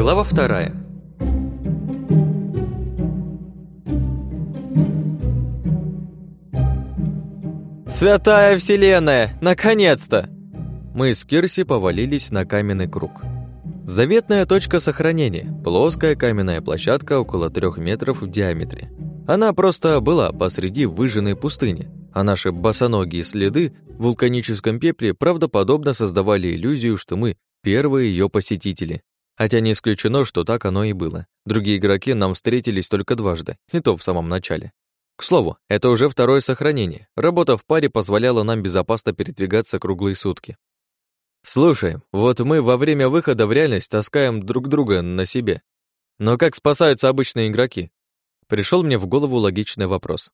Глава вторая. «Святая Вселенная! Наконец-то!» Мы с Кирси повалились на каменный круг. Заветная точка сохранения – плоская каменная площадка около трех метров в диаметре. Она просто была посреди выжженной пустыни, а наши босоногие следы в вулканическом пепле правдоподобно создавали иллюзию, что мы первые ее посетители. Хотя не исключено, что так оно и было. Другие игроки нам встретились только дважды, и то в самом начале. К слову, это уже второе сохранение. Работа в паре позволяла нам безопасно передвигаться круглые сутки. Слушай, вот мы во время выхода в реальность таскаем друг друга на себе. Но как спасаются обычные игроки? Пришел мне в голову логичный вопрос.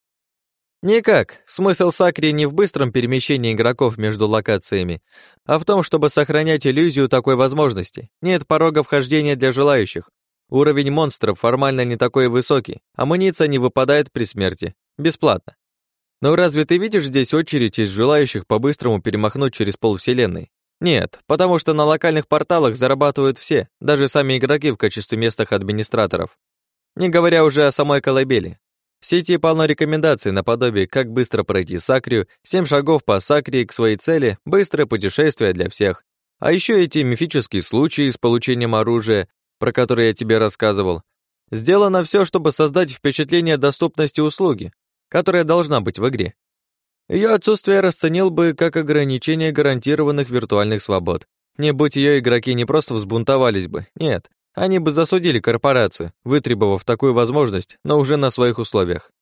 Никак. Смысл Сакри не в быстром перемещении игроков между локациями, а в том, чтобы сохранять иллюзию такой возможности. Нет порога вхождения для желающих. Уровень монстров формально не такой высокий, амуниция не выпадает при смерти. Бесплатно. Но разве ты видишь здесь очередь из желающих по-быстрому перемахнуть через полвселенной? Нет, потому что на локальных порталах зарабатывают все, даже сами игроки в качестве местных администраторов. Не говоря уже о самой колыбели. Сети полно рекомендаций наподобие «Как быстро пройти Сакрию», «7 шагов по Сакрии к своей цели», «Быстрое путешествие для всех». А еще эти мифические случаи с получением оружия, про которые я тебе рассказывал. Сделано все, чтобы создать впечатление доступности услуги, которая должна быть в игре. Ее отсутствие расценил бы как ограничение гарантированных виртуальных свобод. Не будь ее игроки не просто взбунтовались бы, нет, они бы засудили корпорацию, вытребовав такую возможность, но уже на своих условиях.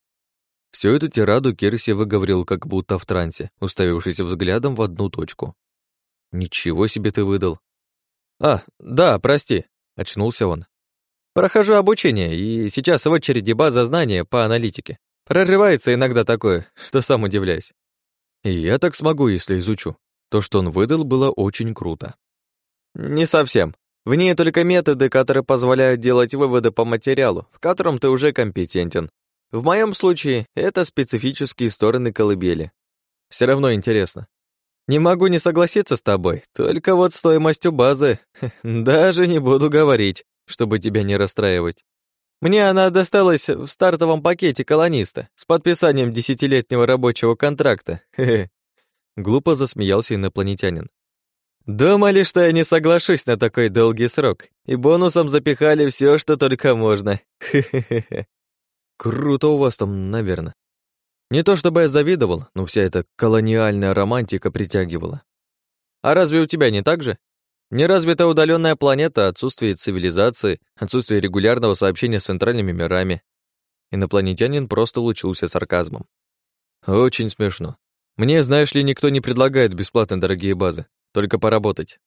Всю эту тираду Кирси выговорил как будто в трансе, уставившись взглядом в одну точку. «Ничего себе ты выдал!» «А, да, прости», — очнулся он. «Прохожу обучение, и сейчас в очереди база знания по аналитике. Прорывается иногда такое, что сам удивляюсь». «И я так смогу, если изучу. То, что он выдал, было очень круто». «Не совсем. В ней только методы, которые позволяют делать выводы по материалу, в котором ты уже компетентен. В моем случае это специфические стороны колыбели. Все равно интересно. Не могу не согласиться с тобой, только вот стоимостью базы даже не буду говорить, чтобы тебя не расстраивать. Мне она досталась в стартовом пакете колониста с подписанием десятилетнего рабочего контракта. Глупо засмеялся инопланетянин. Думали, что я не соглашусь на такой долгий срок, и бонусом запихали все, что только можно. Круто у вас там, наверное. Не то чтобы я завидовал, но вся эта колониальная романтика притягивала. А разве у тебя не так же? Неразвитая удаленная планета, отсутствие цивилизации, отсутствие регулярного сообщения с центральными мирами. Инопланетянин просто лучился сарказмом. Очень смешно. Мне, знаешь ли, никто не предлагает бесплатно дорогие базы. Только поработать.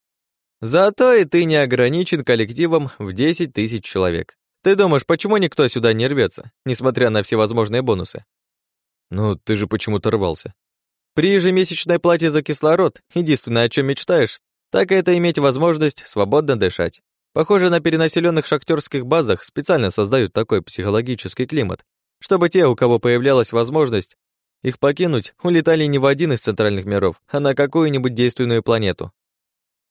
Зато и ты не ограничен коллективом в 10 тысяч человек. Ты думаешь, почему никто сюда не рвется, несмотря на всевозможные бонусы? Ну, ты же почему-то рвался. При ежемесячной плате за кислород, единственное, о чем мечтаешь, так это иметь возможность свободно дышать. Похоже, на перенаселенных шахтерских базах специально создают такой психологический климат, чтобы те, у кого появлялась возможность, их покинуть улетали не в один из центральных миров, а на какую-нибудь действенную планету.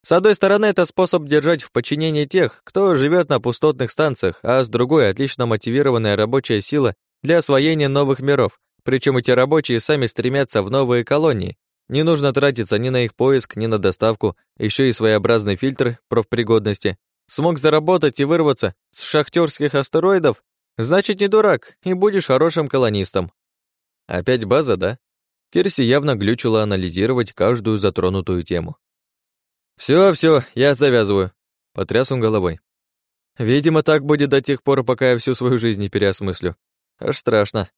С одной стороны, это способ держать в подчинении тех, кто живет на пустотных станциях, а с другой — отлично мотивированная рабочая сила для освоения новых миров, причем эти рабочие сами стремятся в новые колонии. Не нужно тратиться ни на их поиск, ни на доставку, еще и своеобразный фильтр профпригодности. Смог заработать и вырваться с шахтерских астероидов? Значит, не дурак, и будешь хорошим колонистом. Опять база, да? Кирси явно глючила анализировать каждую затронутую тему. Все, все, я завязываю», — потряс он головой. «Видимо, так будет до тех пор, пока я всю свою жизнь не переосмыслю. Аж страшно».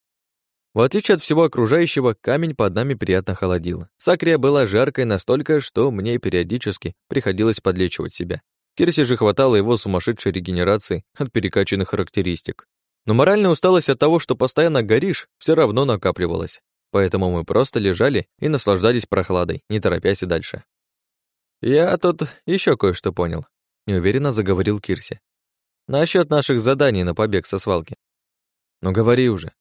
В отличие от всего окружающего, камень под нами приятно холодил. Сакрия была жаркой настолько, что мне периодически приходилось подлечивать себя. Кирси же хватало его сумасшедшей регенерации от перекачанных характеристик. Но моральная усталость от того, что постоянно горишь, все равно накапливалась. Поэтому мы просто лежали и наслаждались прохладой, не торопясь и дальше. «Я тут еще кое-что понял», — неуверенно заговорил Кирси. «Насчет наших заданий на побег со свалки». «Ну говори уже.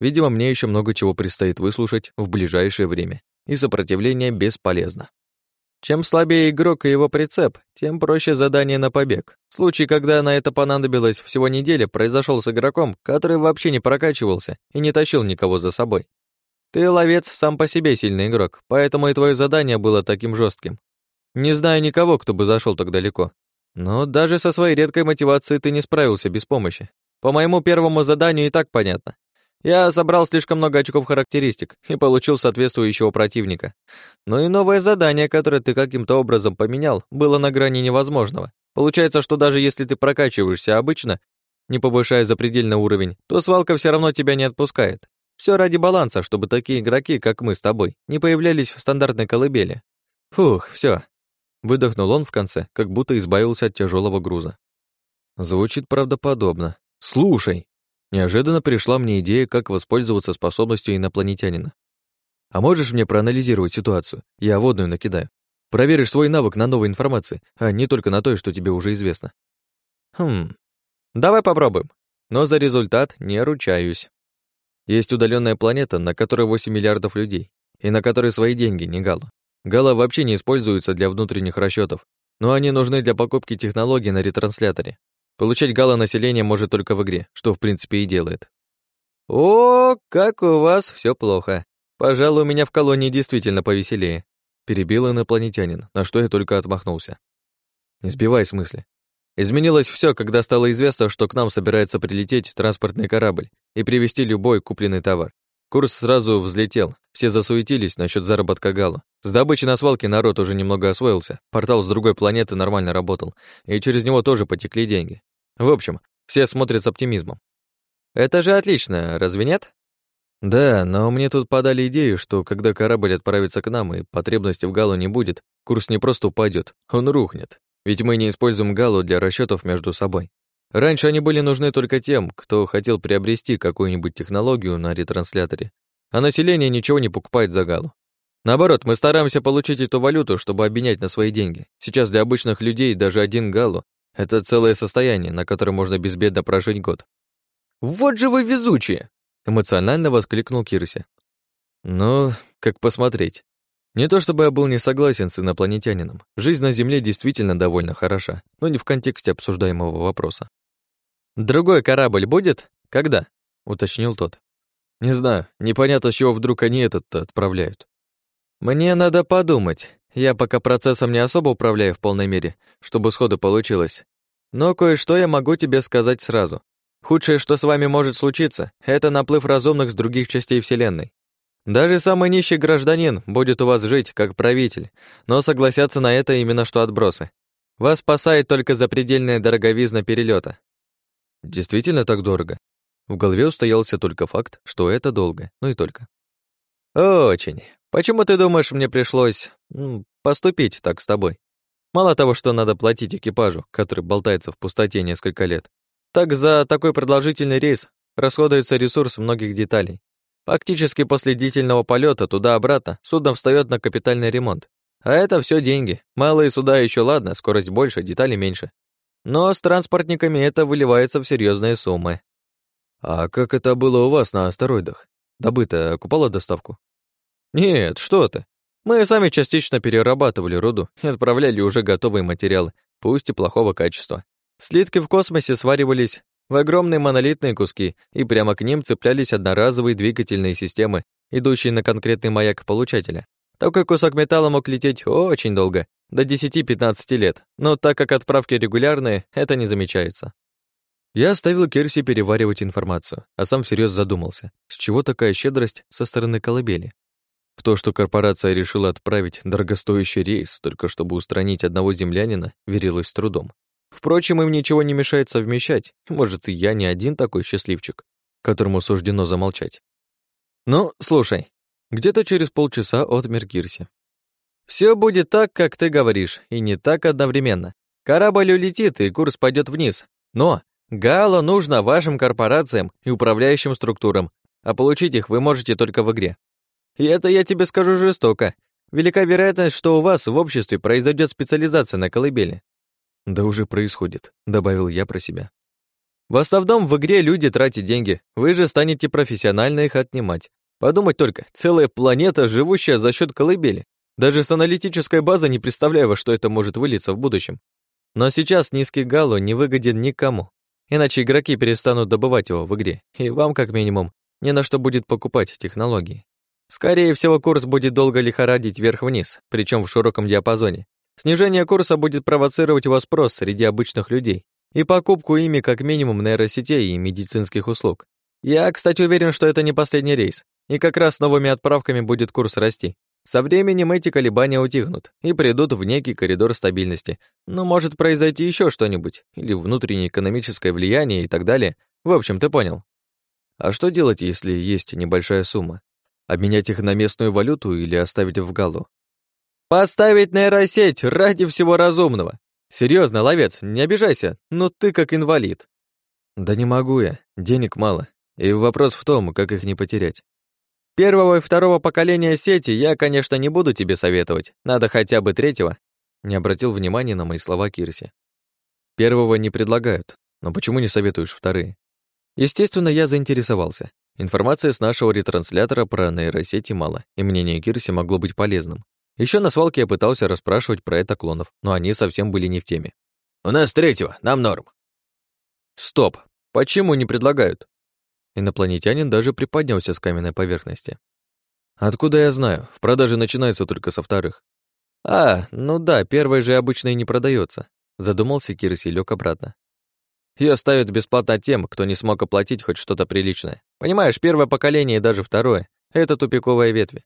Видимо, мне еще много чего предстоит выслушать в ближайшее время, и сопротивление бесполезно». Чем слабее игрок и его прицеп, тем проще задание на побег. Случай, когда на это понадобилось всего неделя, произошел с игроком, который вообще не прокачивался и не тащил никого за собой. Ты ловец сам по себе сильный игрок, поэтому и твое задание было таким жестким. Не знаю никого, кто бы зашел так далеко. Но даже со своей редкой мотивацией ты не справился без помощи. По моему первому заданию и так понятно. Я собрал слишком много очков характеристик и получил соответствующего противника. Но и новое задание, которое ты каким-то образом поменял, было на грани невозможного. Получается, что даже если ты прокачиваешься обычно, не повышая запредельный уровень, то свалка все равно тебя не отпускает. Все ради баланса, чтобы такие игроки, как мы с тобой, не появлялись в стандартной колыбели. Фух, все. Выдохнул он в конце, как будто избавился от тяжелого груза. Звучит правдоподобно. Слушай, Неожиданно пришла мне идея, как воспользоваться способностью инопланетянина. А можешь мне проанализировать ситуацию? Я водную накидаю. Проверишь свой навык на новой информации, а не только на той, что тебе уже известно. Хм. Давай попробуем. Но за результат не ручаюсь. Есть удаленная планета, на которой 8 миллиардов людей, и на которой свои деньги, не Гала. Гала вообще не используются для внутренних расчетов, но они нужны для покупки технологий на ретрансляторе. Получать гала население может только в игре, что в принципе и делает. «О, как у вас все плохо. Пожалуй, у меня в колонии действительно повеселее», перебил инопланетянин, на что я только отмахнулся. Не сбивай с мысли. Изменилось все, когда стало известно, что к нам собирается прилететь транспортный корабль и привезти любой купленный товар. Курс сразу взлетел, все засуетились насчет заработка Гала. С добычей на свалке народ уже немного освоился, портал с другой планеты нормально работал, и через него тоже потекли деньги. В общем, все смотрят с оптимизмом. Это же отлично, разве нет? Да, но мне тут подали идею, что когда корабль отправится к нам и потребности в Галу не будет, курс не просто упадет, он рухнет. Ведь мы не используем Галу для расчетов между собой. Раньше они были нужны только тем, кто хотел приобрести какую-нибудь технологию на ретрансляторе, а население ничего не покупает за Галу. Наоборот, мы стараемся получить эту валюту, чтобы обменять на свои деньги. Сейчас для обычных людей даже один галу — это целое состояние, на которое можно безбедно прожить год. «Вот же вы везучие!» — эмоционально воскликнул Кирси. «Ну, как посмотреть. Не то чтобы я был не согласен с инопланетянином. Жизнь на Земле действительно довольно хороша, но не в контексте обсуждаемого вопроса. «Другой корабль будет? Когда?» — уточнил тот. «Не знаю, непонятно, с чего вдруг они этот отправляют. Мне надо подумать. Я пока процессом не особо управляю в полной мере, чтобы сходу получилось. Но кое-что я могу тебе сказать сразу. Худшее, что с вами может случиться, это наплыв разумных с других частей Вселенной. Даже самый нищий гражданин будет у вас жить как правитель, но согласятся на это именно что отбросы. Вас спасает только запредельная дороговизна перелета. Действительно так дорого? В голове устоялся только факт, что это долго, ну и только. Очень. Почему ты думаешь, мне пришлось поступить так с тобой? Мало того, что надо платить экипажу, который болтается в пустоте несколько лет, так за такой продолжительный рейс расходуется ресурс многих деталей. Фактически после длительного полета туда-обратно судно встает на капитальный ремонт. А это все деньги. Малые суда еще ладно, скорость больше, детали меньше. Но с транспортниками это выливается в серьезные суммы. А как это было у вас на астероидах? Добыто окупало доставку? Нет, что ты. Мы сами частично перерабатывали руду и отправляли уже готовые материалы, пусть и плохого качества. Слитки в космосе сваривались в огромные монолитные куски, и прямо к ним цеплялись одноразовые двигательные системы, идущие на конкретный маяк получателя. Такой кусок металла мог лететь очень долго, до 10-15 лет, но так как отправки регулярные, это не замечается. Я оставил Керси переваривать информацию, а сам всерьез задумался, с чего такая щедрость со стороны колыбели. В то, что корпорация решила отправить дорогостоящий рейс, только чтобы устранить одного землянина, верилось с трудом. Впрочем, им ничего не мешает совмещать. Может, и я не один такой счастливчик, которому суждено замолчать. Ну, слушай, где-то через полчаса отмер Кирси. Все будет так, как ты говоришь, и не так одновременно. Корабль улетит, и курс пойдет вниз. Но Гало нужно вашим корпорациям и управляющим структурам, а получить их вы можете только в игре. И это я тебе скажу жестоко. Велика вероятность, что у вас в обществе произойдет специализация на колыбели. Да уже происходит, добавил я про себя. В основном в игре люди тратят деньги, вы же станете профессионально их отнимать. Подумать только, целая планета, живущая за счет колыбели. Даже с аналитической базы не представляю, во что это может вылиться в будущем. Но сейчас низкий галло не выгоден никому, иначе игроки перестанут добывать его в игре, и вам, как минимум, не на что будет покупать технологии. Скорее всего, курс будет долго лихорадить вверх-вниз, причем в широком диапазоне. Снижение курса будет провоцировать вас спрос среди обычных людей и покупку ими как минимум нейросетей и медицинских услуг. Я, кстати, уверен, что это не последний рейс, и как раз новыми отправками будет курс расти. Со временем эти колебания утихнут и придут в некий коридор стабильности. Но может произойти еще что-нибудь, или внутреннее экономическое влияние и так далее. В общем, ты понял. А что делать, если есть небольшая сумма? Обменять их на местную валюту или оставить в галу? Поставить нейросеть ради всего разумного. Серьезно, ловец, не обижайся, но ты как инвалид. Да не могу я, денег мало. И вопрос в том, как их не потерять. Первого и второго поколения сети я, конечно, не буду тебе советовать. Надо хотя бы третьего. Не обратил внимания на мои слова Кирси. Первого не предлагают. Но почему не советуешь вторые? Естественно, я заинтересовался. Информации с нашего ретранслятора про нейросети мало, и мнение Кирси могло быть полезным. Еще на свалке я пытался расспрашивать про это клонов, но они совсем были не в теме. «У нас третьего, нам норм». «Стоп! Почему не предлагают?» Инопланетянин даже приподнялся с каменной поверхности. «Откуда я знаю? В продаже начинается только со вторых». «А, ну да, первый же обычно и не продается. задумался Кирс и лёг обратно. Ее ставят бесплатно тем, кто не смог оплатить хоть что-то приличное. Понимаешь, первое поколение и даже второе — это тупиковая ветвь.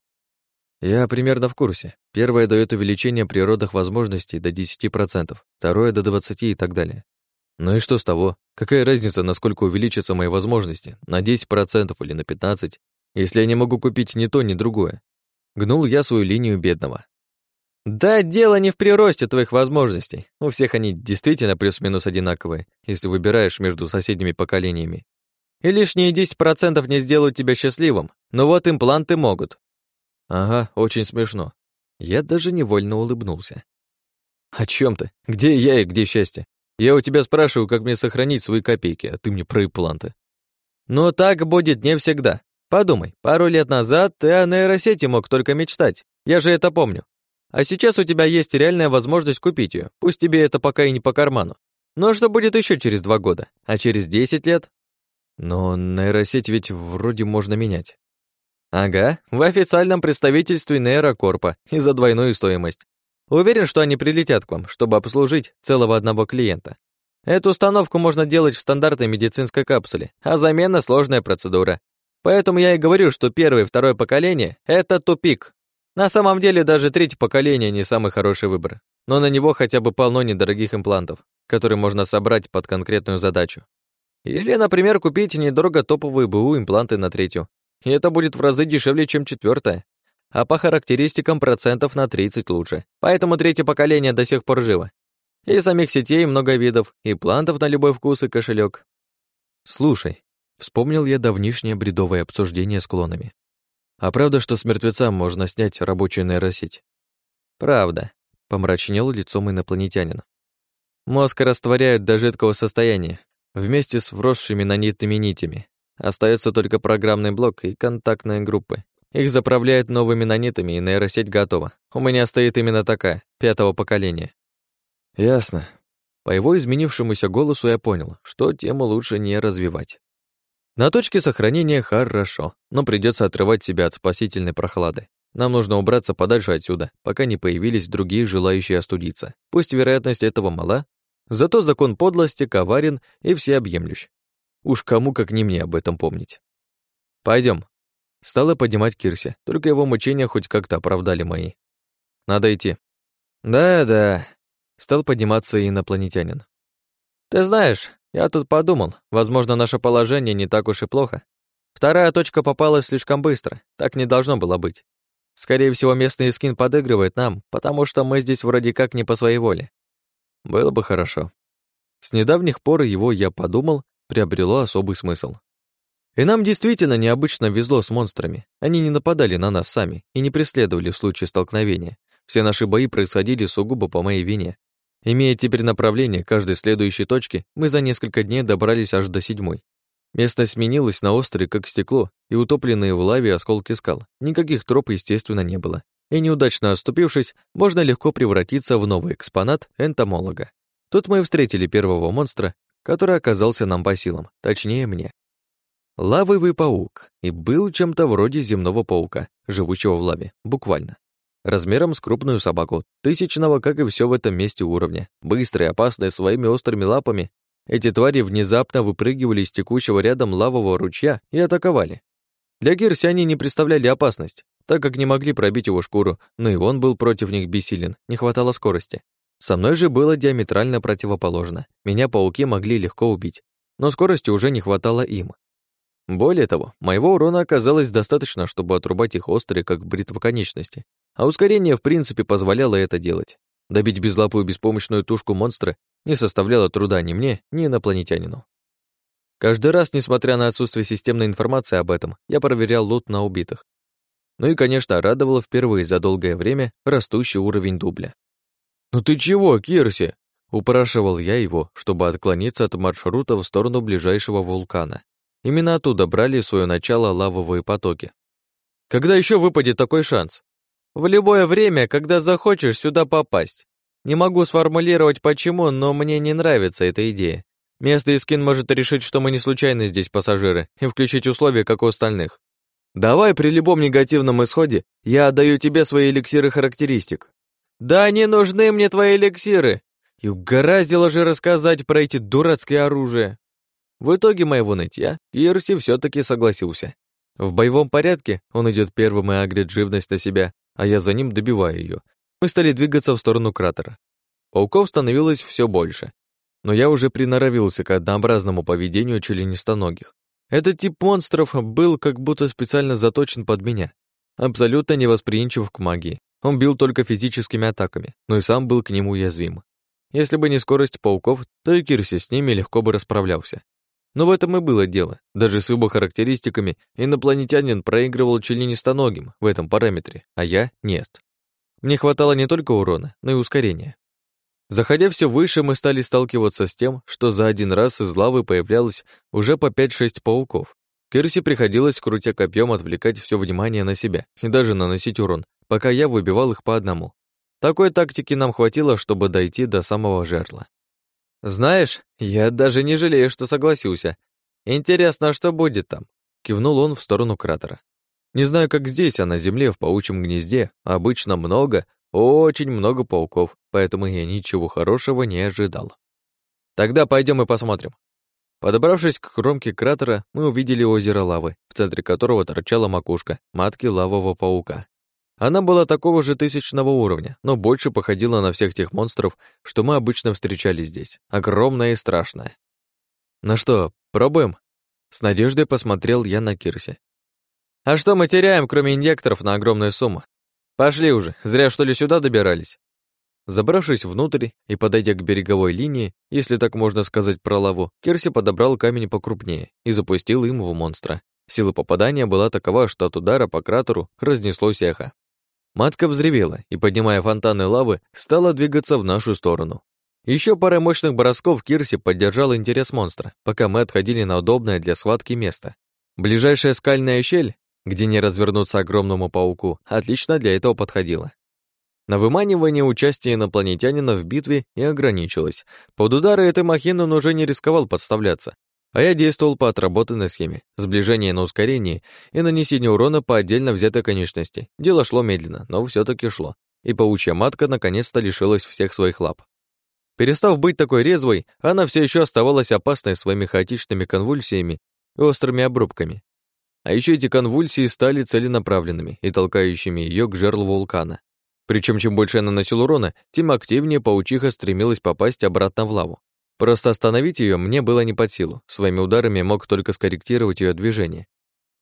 Я примерно в курсе. Первое дает увеличение природных возможностей до 10%, второе — до 20% и так далее. Ну и что с того? Какая разница, насколько увеличатся мои возможности? На 10% или на 15%, если я не могу купить ни то, ни другое? Гнул я свою линию бедного. Да, дело не в приросте твоих возможностей. У всех они действительно плюс-минус одинаковые, если выбираешь между соседними поколениями. И лишние 10% не сделают тебя счастливым, но вот импланты могут. Ага, очень смешно. Я даже невольно улыбнулся. О чем ты? Где я и где счастье? Я у тебя спрашиваю, как мне сохранить свои копейки, а ты мне про импланты. Но так будет не всегда. Подумай, пару лет назад ты о нейросети мог только мечтать. Я же это помню. А сейчас у тебя есть реальная возможность купить ее. Пусть тебе это пока и не по карману. Но что будет еще через два года? А через десять лет? Но нейросеть ведь вроде можно менять. Ага, в официальном представительстве нейрокорпа и за двойную стоимость. Уверен, что они прилетят к вам, чтобы обслужить целого одного клиента. Эту установку можно делать в стандартной медицинской капсуле, а замена — сложная процедура. Поэтому я и говорю, что первое и второе поколение — это тупик. На самом деле даже третье поколение не самый хороший выбор, но на него хотя бы полно недорогих имплантов, которые можно собрать под конкретную задачу. Или, например, купить недорого топовые БУ импланты на третью. И это будет в разы дешевле, чем четвертое а по характеристикам процентов на 30 лучше. Поэтому третье поколение до сих пор живо. И самих сетей много видов, и плантов на любой вкус и кошелек. Слушай, вспомнил я давнишнее бредовое обсуждение с клонами. А правда, что с мертвеца можно снять рабочую нейросеть? Правда, помрачнел лицом инопланетянина. Мозг растворяют до жидкого состояния, вместе с вросшими нанитными нитями. Остается только программный блок и контактные группы. Их заправляют новыми нанитами, и нейросеть готова. У меня стоит именно такая, пятого поколения. Ясно. По его изменившемуся голосу я понял, что тему лучше не развивать. На точке сохранения хорошо, но придется отрывать себя от спасительной прохлады. Нам нужно убраться подальше отсюда, пока не появились другие желающие остудиться. Пусть вероятность этого мала, зато закон подлости коварен и всеобъемлющ. Уж кому как не мне об этом помнить. Пойдем, Стала поднимать Кирси, только его мучения хоть как-то оправдали мои. Надо идти. Да-да, стал подниматься инопланетянин. Ты знаешь, я тут подумал, возможно, наше положение не так уж и плохо. Вторая точка попалась слишком быстро, так не должно было быть. Скорее всего, местный скин подыгрывает нам, потому что мы здесь вроде как не по своей воле. Было бы хорошо. С недавних пор его, я подумал, приобрело особый смысл. И нам действительно необычно везло с монстрами. Они не нападали на нас сами и не преследовали в случае столкновения. Все наши бои происходили сугубо по моей вине. Имея теперь направление каждой следующей точки, мы за несколько дней добрались аж до седьмой. Местность сменилась на острые, как стекло, и утопленные в лаве осколки скал. Никаких троп, естественно, не было. и, неудачно оступившись, можно легко превратиться в новый экспонат энтомолога. Тут мы встретили первого монстра, который оказался нам по силам, точнее мне. Лавовый паук и был чем-то вроде земного паука, живущего в лаве, буквально. Размером с крупную собаку, тысячного, как и все в этом месте уровня, быстрые, опасные, своими острыми лапами, эти твари внезапно выпрыгивали из текущего рядом лавового ручья и атаковали. Для Гирси они не представляли опасность, так как не могли пробить его шкуру, но и он был против них бессилен, не хватало скорости. Со мной же было диаметрально противоположно. Меня пауки могли легко убить, но скорости уже не хватало им. Более того, моего урона оказалось достаточно, чтобы отрубать их острые, как бритва конечности, а ускорение в принципе позволяло это делать. Добить безлапую беспомощную тушку монстра не составляло труда ни мне, ни инопланетянину. Каждый раз, несмотря на отсутствие системной информации об этом, я проверял лут на убитых. Ну и, конечно, радовало впервые за долгое время растущий уровень дубля. «Ну ты чего, Кирси?» Упрашивал я его, чтобы отклониться от маршрута в сторону ближайшего вулкана. Именно оттуда брали свое начало лавовые потоки. Когда еще выпадет такой шанс? В любое время, когда захочешь сюда попасть. Не могу сформулировать почему, но мне не нравится эта идея. Место Искин может решить, что мы не случайно здесь пассажиры, и включить условия, как у остальных. Давай при любом негативном исходе я отдаю тебе свои эликсиры характеристик. Да не нужны мне твои эликсиры. И угораздило же рассказать про эти дурацкие оружия. В итоге моего нытья Ирси все таки согласился. В боевом порядке он идет первым и агрит живность на себя, а я за ним добиваю ее, мы стали двигаться в сторону кратера. Пауков становилось все больше, но я уже приноровился к однообразному поведению членистоногих. Этот тип монстров был как будто специально заточен под меня. Абсолютно невосприимчив к магии. Он бил только физическими атаками, но и сам был к нему уязвим. Если бы не скорость пауков, то и Кирси с ними легко бы расправлялся. Но в этом и было дело. Даже с его характеристиками инопланетянин проигрывал членистоногим в этом параметре, а я — нет. Мне хватало не только урона, но и ускорения. Заходя все выше, мы стали сталкиваться с тем, что за один раз из лавы появлялось уже по 5-6 пауков. Кирси приходилось, крутя копьем, отвлекать все внимание на себя и даже наносить урон, пока я выбивал их по одному. Такой тактики нам хватило, чтобы дойти до самого жерла. «Знаешь, я даже не жалею, что согласился. Интересно, что будет там?» Кивнул он в сторону кратера. Не знаю, как здесь, а на Земле в паучьем гнезде обычно много, очень много пауков, поэтому я ничего хорошего не ожидал. Тогда пойдем и посмотрим. Подобравшись к кромке кратера, мы увидели озеро лавы, в центре которого торчала макушка матки лавового паука. Она была такого же тысячного уровня, но больше походила на всех тех монстров, что мы обычно встречали здесь. Огромная и страшная. Ну что, пробуем? С надеждой посмотрел я на Кирси. А что мы теряем, кроме инъекторов на огромную сумму? Пошли уже, зря что ли сюда добирались. Забравшись внутрь и подойдя к береговой линии, если так можно сказать про лаву, Кирси подобрал камень покрупнее и запустил им в монстра. Сила попадания была такова, что от удара по кратеру разнеслось эхо. Матка взревела и, поднимая фонтаны лавы, стала двигаться в нашу сторону. Еще пара мощных бросков Кирси поддержал интерес монстра, пока мы отходили на удобное для схватки место. Ближайшая скальная щель где не развернуться огромному пауку, отлично для этого подходило. На выманивание участия инопланетянина в битве и ограничилось. Под удары этой махины он уже не рисковал подставляться, а я действовал по отработанной схеме, сближение на ускорении и нанесение урона по отдельно взятой конечности. Дело шло медленно, но все таки шло, и паучья матка наконец-то лишилась всех своих лап. Перестав быть такой резвой, она все еще оставалась опасной своими хаотичными конвульсиями и острыми обрубками, а еще эти конвульсии стали целенаправленными и толкающими ее к жерлу вулкана. Причем чем больше я наносил урона, тем активнее паучиха стремилась попасть обратно в лаву. Просто остановить ее мне было не под силу, своими ударами мог только скорректировать ее движение.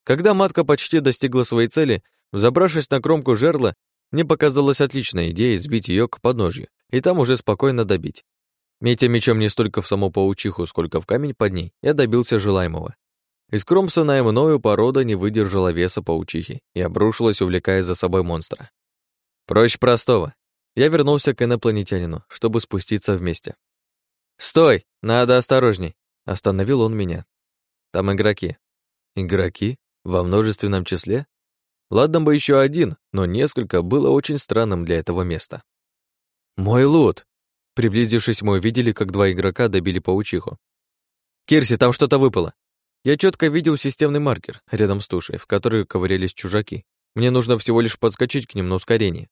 Когда матка почти достигла своей цели, взобравшись на кромку жерла, мне показалась отличная идея сбить ее к подножью и там уже спокойно добить. Метя мечом не столько в саму паучиху, сколько в камень под ней, я добился желаемого. Искромсанная мною порода не выдержала веса паучихи и обрушилась, увлекая за собой монстра. Проще простого. Я вернулся к инопланетянину, чтобы спуститься вместе. «Стой! Надо осторожней!» Остановил он меня. «Там игроки». «Игроки? Во множественном числе?» Ладно бы еще один, но несколько было очень странным для этого места. «Мой лут!» Приблизившись, мы увидели, как два игрока добили паучиху. «Кирси, там что-то выпало!» Я четко видел системный маркер рядом с тушей, в которой ковырялись чужаки. Мне нужно всего лишь подскочить к ним на ускорение.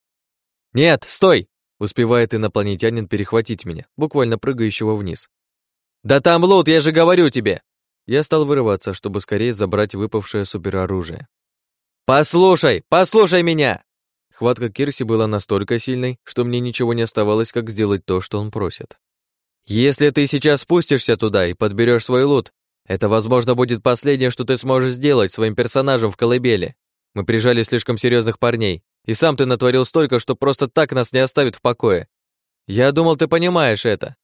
«Нет, стой!» Успевает инопланетянин перехватить меня, буквально прыгающего вниз. «Да там лут, я же говорю тебе!» Я стал вырываться, чтобы скорее забрать выпавшее супероружие. «Послушай, послушай меня!» Хватка Кирси была настолько сильной, что мне ничего не оставалось, как сделать то, что он просит. «Если ты сейчас спустишься туда и подберешь свой лут, это, возможно, будет последнее, что ты сможешь сделать своим персонажем в колыбели. Мы прижали слишком серьезных парней, и сам ты натворил столько, что просто так нас не оставит в покое. Я думал, ты понимаешь это.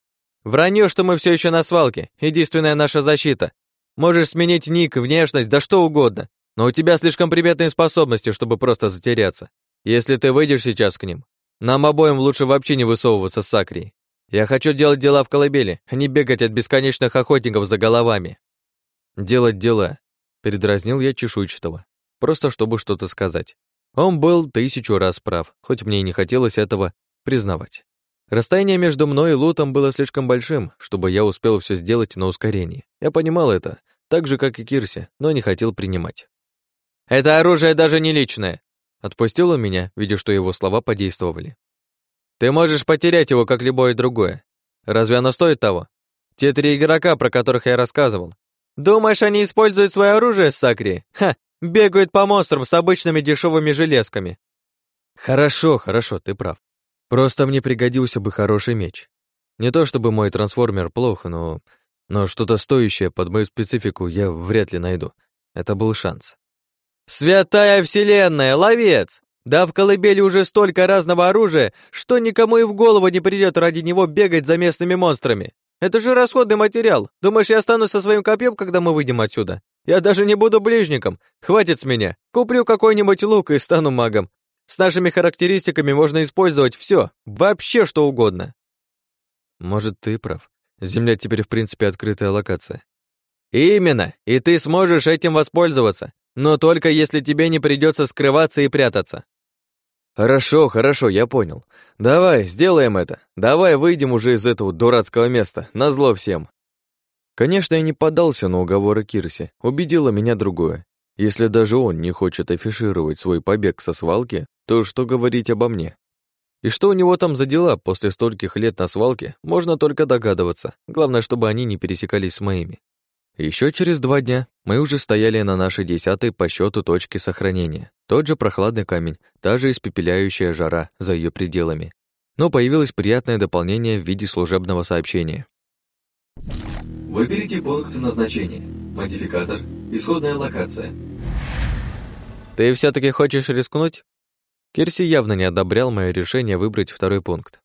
Вранье, что мы все еще на свалке, единственная наша защита. Можешь сменить ник, внешность, да что угодно, но у тебя слишком приметные способности, чтобы просто затеряться. Если ты выйдешь сейчас к ним, нам обоим лучше вообще не высовываться с Сакрией. Я хочу делать дела в колыбели, а не бегать от бесконечных охотников за головами. Делать дела, передразнил я чешуйчатого, просто чтобы что-то сказать. Он был тысячу раз прав, хоть мне и не хотелось этого признавать. Расстояние между мной и Лутом было слишком большим, чтобы я успел все сделать на ускорении. Я понимал это, так же, как и Кирси, но не хотел принимать. «Это оружие даже не личное!» Отпустил он меня, видя, что его слова подействовали. «Ты можешь потерять его, как любое другое. Разве оно стоит того? Те три игрока, про которых я рассказывал. Думаешь, они используют свое оружие, Сакри? Ха, бегают по монстрам с обычными дешевыми железками». «Хорошо, хорошо, ты прав. Просто мне пригодился бы хороший меч. Не то чтобы мой трансформер плохо, но... Но что-то стоящее под мою специфику я вряд ли найду. Это был шанс. «Святая Вселенная, ловец! Да в колыбели уже столько разного оружия, что никому и в голову не придет ради него бегать за местными монстрами. Это же расходный материал. Думаешь, я останусь со своим копьем, когда мы выйдем отсюда? Я даже не буду ближником. Хватит с меня. Куплю какой-нибудь лук и стану магом. С нашими характеристиками можно использовать все, вообще что угодно. Может, ты прав. Земля теперь, в принципе, открытая локация. Именно, и ты сможешь этим воспользоваться, но только если тебе не придется скрываться и прятаться. Хорошо, хорошо, я понял. Давай, сделаем это. Давай выйдем уже из этого дурацкого места, назло всем. Конечно, я не поддался на уговоры Кирси. Убедило меня другое. Если даже он не хочет афишировать свой побег со свалки, то что говорить обо мне? И что у него там за дела после стольких лет на свалке, можно только догадываться. Главное, чтобы они не пересекались с моими. Еще через два дня мы уже стояли на нашей десятой по счету точке сохранения. Тот же прохладный камень, та же испепеляющая жара за ее пределами. Но появилось приятное дополнение в виде служебного сообщения. Выберите пункт назначения. Модификатор. Исходная локация. Ты все таки хочешь рискнуть? Кирси явно не одобрял мое решение выбрать второй пункт.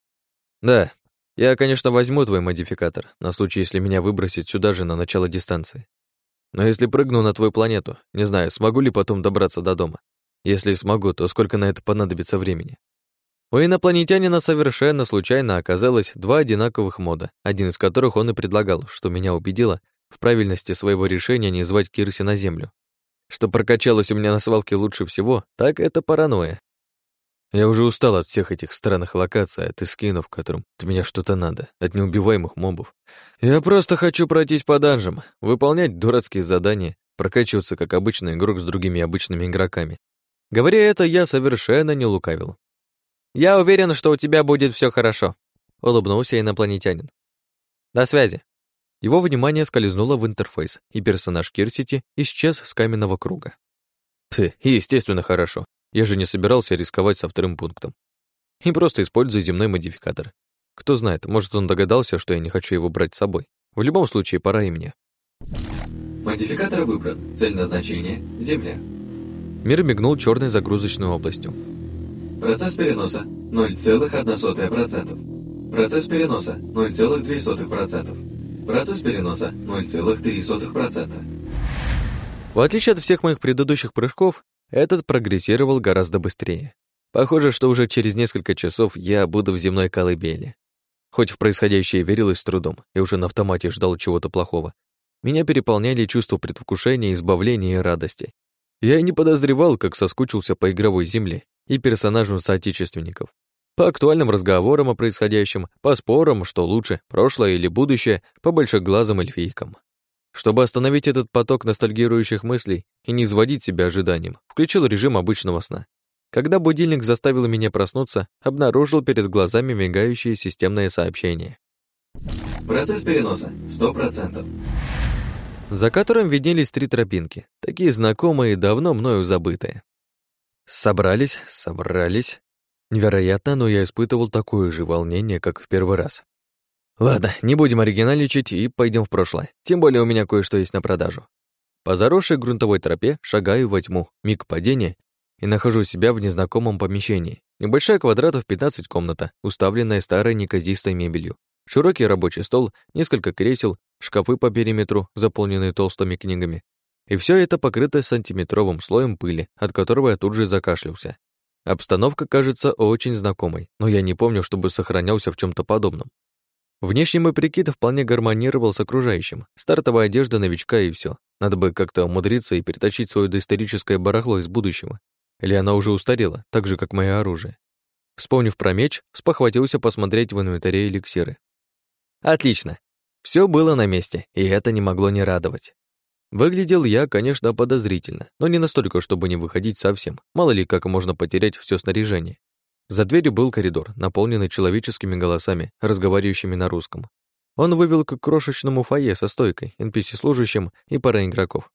Да, я, конечно, возьму твой модификатор, на случай, если меня выбросить сюда же на начало дистанции. Но если прыгну на твою планету, не знаю, смогу ли потом добраться до дома. Если смогу, то сколько на это понадобится времени? У инопланетянина совершенно случайно оказалось два одинаковых мода, один из которых он и предлагал, что меня убедило в правильности своего решения не звать Кирси на Землю. Что прокачалось у меня на свалке лучше всего, так это паранойя. Я уже устал от всех этих странных локаций, от эскинов, которым от меня что-то надо, от неубиваемых мобов. Я просто хочу пройтись по данжам, выполнять дурацкие задания, прокачиваться как обычный игрок с другими обычными игроками. Говоря это, я совершенно не лукавил. «Я уверен, что у тебя будет все хорошо», — улыбнулся инопланетянин. «До связи». Его внимание скользнуло в интерфейс, и персонаж Кирсити исчез с каменного круга. Пф, естественно, хорошо. Я же не собирался рисковать со вторым пунктом. И просто использую земной модификатор. Кто знает, может, он догадался, что я не хочу его брать с собой. В любом случае, пора и мне. Модификатор выбран. Цель назначения — Земля. Мир мигнул черной загрузочной областью. Процесс переноса — 0,1%. Процесс переноса — 0,02%. Процесс переноса — 0,3%. В отличие от всех моих предыдущих прыжков, этот прогрессировал гораздо быстрее. Похоже, что уже через несколько часов я буду в земной колыбели. Хоть в происходящее верилось с трудом и уже на автомате ждал чего-то плохого, меня переполняли чувства предвкушения, избавления и радости. Я и не подозревал, как соскучился по игровой земле и персонажам соотечественников. По актуальным разговорам о происходящем, по спорам, что лучше, прошлое или будущее, по большеглазым эльфийкам. Чтобы остановить этот поток ностальгирующих мыслей и не изводить себя ожиданием, включил режим обычного сна. Когда будильник заставил меня проснуться, обнаружил перед глазами мигающее системное сообщение. Процесс переноса 100%. За которым виднелись три тропинки, такие знакомые и давно мною забытые. Собрались, собрались. Невероятно, но я испытывал такое же волнение, как в первый раз. Ладно, не будем оригинальничать и пойдем в прошлое. Тем более у меня кое-что есть на продажу. По заросшей грунтовой тропе шагаю во тьму, миг падения, и нахожу себя в незнакомом помещении. Небольшая квадратов 15 комната, уставленная старой неказистой мебелью. Широкий рабочий стол, несколько кресел, шкафы по периметру, заполненные толстыми книгами. И все это покрыто сантиметровым слоем пыли, от которого я тут же закашлялся. Обстановка кажется очень знакомой, но я не помню, чтобы сохранялся в чем то подобном. Внешний мой прикид вполне гармонировал с окружающим. Стартовая одежда новичка и все. Надо бы как-то умудриться и перетащить свое доисторическое барахло из будущего. Или она уже устарела, так же, как мое оружие. Вспомнив про меч, спохватился посмотреть в инвентаре эликсиры. Отлично. Все было на месте, и это не могло не радовать. Выглядел я, конечно, подозрительно, но не настолько, чтобы не выходить совсем. Мало ли, как можно потерять все снаряжение. За дверью был коридор, наполненный человеческими голосами, разговаривающими на русском. Он вывел к крошечному фойе со стойкой, NPC-служащим и парой игроков.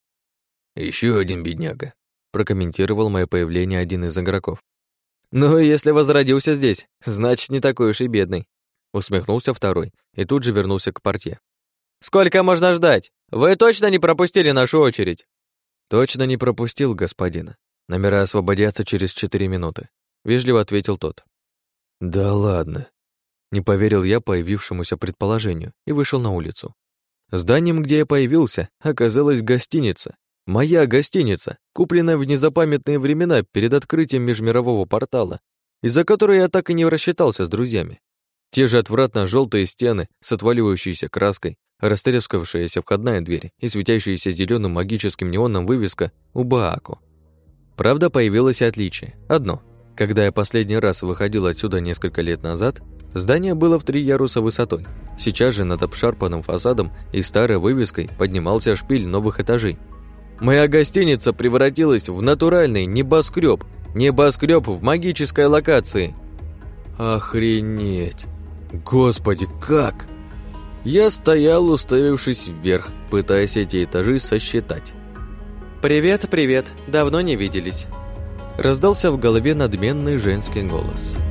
Еще один бедняга», — прокомментировал мое появление один из игроков. «Ну, если возродился здесь, значит, не такой уж и бедный», — усмехнулся второй и тут же вернулся к порте. «Сколько можно ждать? Вы точно не пропустили нашу очередь?» «Точно не пропустил, господин. Номера освободятся через четыре минуты», — вежливо ответил тот. «Да ладно». Не поверил я появившемуся предположению и вышел на улицу. Зданием, где я появился, оказалась гостиница, Моя гостиница, купленная в незапамятные времена перед открытием межмирового портала, из-за которой я так и не рассчитался с друзьями. Те же отвратно желтые стены с отваливающейся краской, растрескавшаяся входная дверь и светящаяся зеленым магическим неоном вывеска «Убааку». Правда, появилось отличие. Одно. Когда я последний раз выходил отсюда несколько лет назад, здание было в три яруса высотой. Сейчас же над обшарпанным фасадом и старой вывеской поднимался шпиль новых этажей – Моя гостиница превратилась в натуральный небоскреб. Небоскреб в магической локации. Охренеть. Господи, как? Я стоял, уставившись вверх, пытаясь эти этажи сосчитать. «Привет, привет, давно не виделись», раздался в голове надменный женский голос. «Привет».